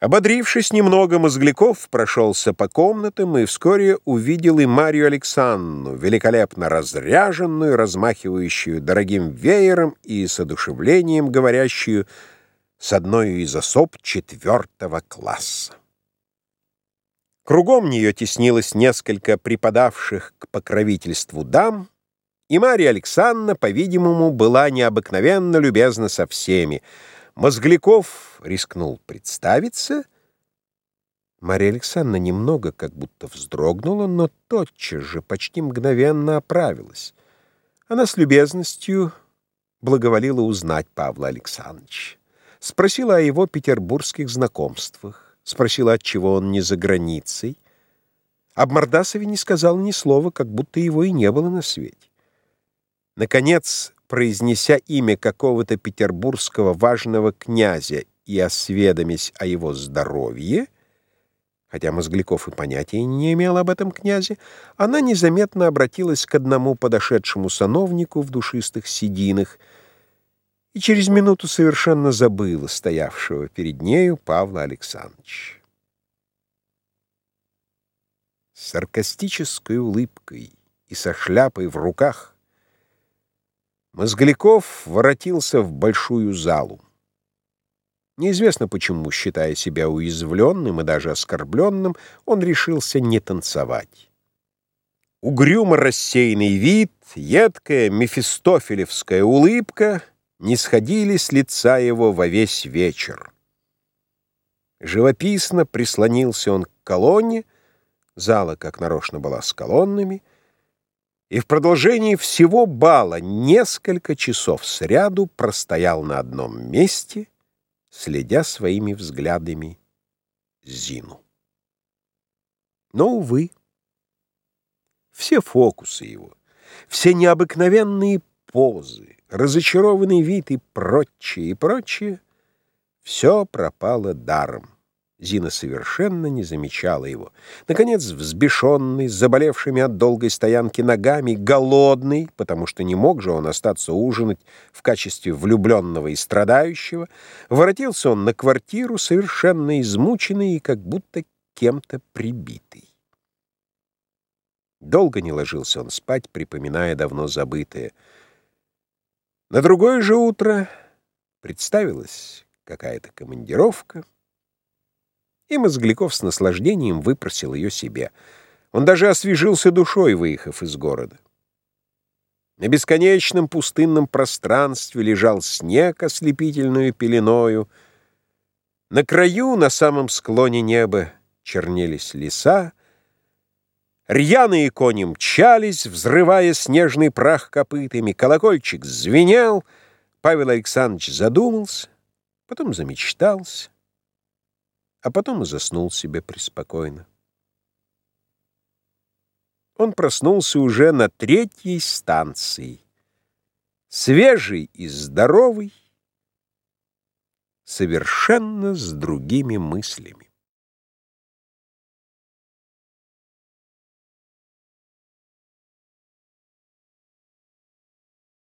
Ободрившись немного, Мозгляков прошелся по комнатам и вскоре увидел и Марию Александру, великолепно разряженную, размахивающую дорогим веером и с одушевлением говорящую с одной из особ четвертого класса. Кругом нее теснилось несколько преподавших к покровительству дам, и Мария Александровна, по-видимому, была необыкновенно любезна со всеми — Мозгляков рискнул представиться. Мария Александровна немного как будто вздрогнула, но тотчас же, почти мгновенно оправилась. Она с любезностью благоволила узнать Павла Александровича. Спросила о его петербургских знакомствах, спросила, отчего он не за границей. Об Мордасове не сказал ни слова, как будто его и не было на свете. Наконец, произнеся имя какого-то петербургского важного князя и осведомясь о его здоровье, хотя Мозгляков и понятия не имел об этом князе, она незаметно обратилась к одному подошедшему сановнику в душистых сединах и через минуту совершенно забыла стоявшего перед нею Павла Александровича. С саркастической улыбкой и со шляпой в руках — Мозгляков воротился в большую залу. Неизвестно почему, считая себя уязвленным и даже оскорбленным, он решился не танцевать. Угрюмо рассеянный вид, едкая мефистофелевская улыбка не сходили с лица его во весь вечер. Живописно прислонился он к колонне, зала, как нарочно, была с колоннами — и в продолжении всего бала несколько часов сряду простоял на одном месте, следя своими взглядами Зину. Но, увы, все фокусы его, все необыкновенные позы, разочарованный вид и прочее, и прочее, все пропало даром. Зина совершенно не замечала его. Наконец, взбешенный, заболевшими от долгой стоянки ногами, голодный, потому что не мог же он остаться ужинать в качестве влюбленного и страдающего, воротился он на квартиру, совершенно измученный и как будто кем-то прибитый. Долго не ложился он спать, припоминая давно забытое. На другое же утро представилась какая-то командировка, и Мозгляков с наслаждением выпросил ее себе. Он даже освежился душой, выехав из города. На бесконечном пустынном пространстве лежал снег ослепительную пеленою. На краю, на самом склоне неба, чернелись леса. Рьяные кони мчались, взрывая снежный прах копытами. Колокольчик звенел. Павел Александрович задумался, потом замечтался а потом и заснул себе преспокойно. Он проснулся уже на третьей станции, свежий и здоровый, совершенно с другими мыслями.